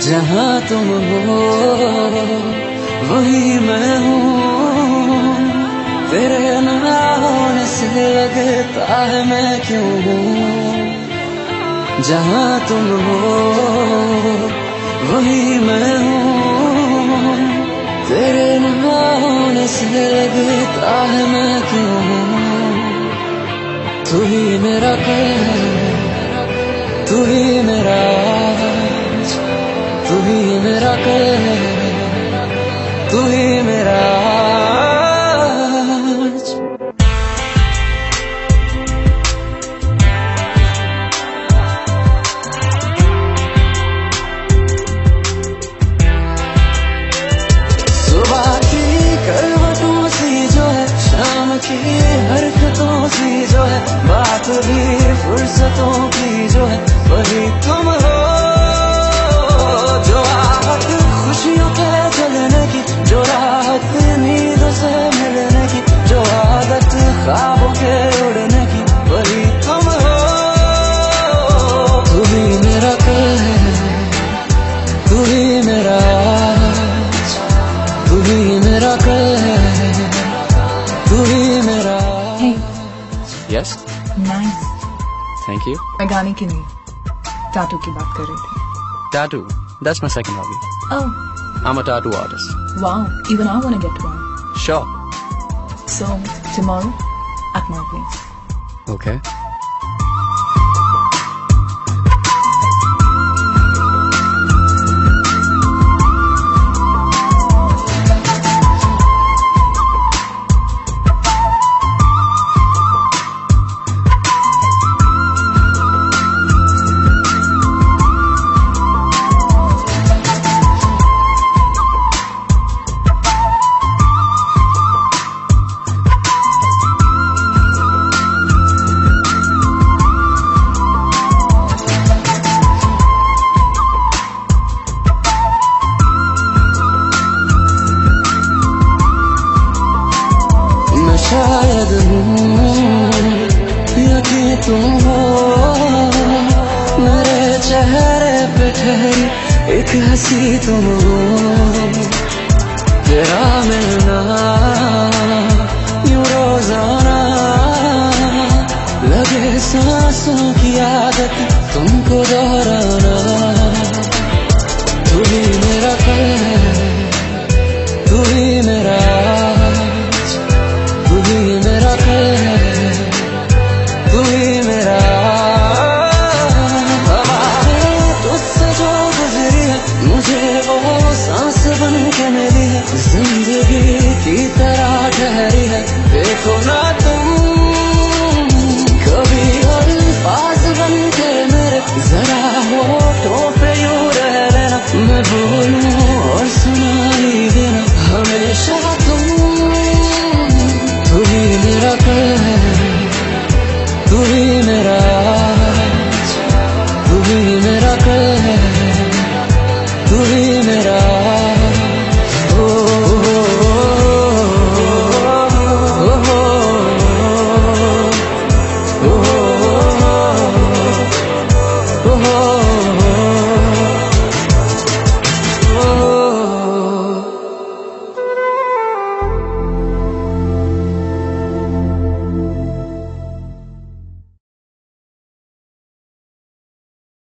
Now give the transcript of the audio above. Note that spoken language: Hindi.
जहाँ तुम हो, वही मैं हूँ। तेरे न से लगता है मैं क्यों हूँ? जहाँ तुम हो, वही मैं हूँ। तेरे न से लगता है मैं क्यों हूँ? तू ही मेरा कह तू ही मेरा मेरा तू ही मेरा जो है की हरकतों सी जो है, बात भी फुर्सतों की जो है तू ही मेरा तू ही मेरा कह तू ही मेरा Hey, yes nice. Thank you मैं गाने की नहीं टाटू की बात कर रही थी Tattoo. That's my second hobby. Oh, I'm a tattoo artist. wow. Even I want to get one. Sure. So, tomorrow at my place. Okay. शायद हूँ या कि तुम हो। मेरे चेहरे पे ठहरी एक हँसी तुम हो। तेरा मिलना, यूँ रोज़ाना। लगे सांसों की आदत तुमको दोहराना। सांस बन के मेरी ज़िंदगी की तरह ठहर।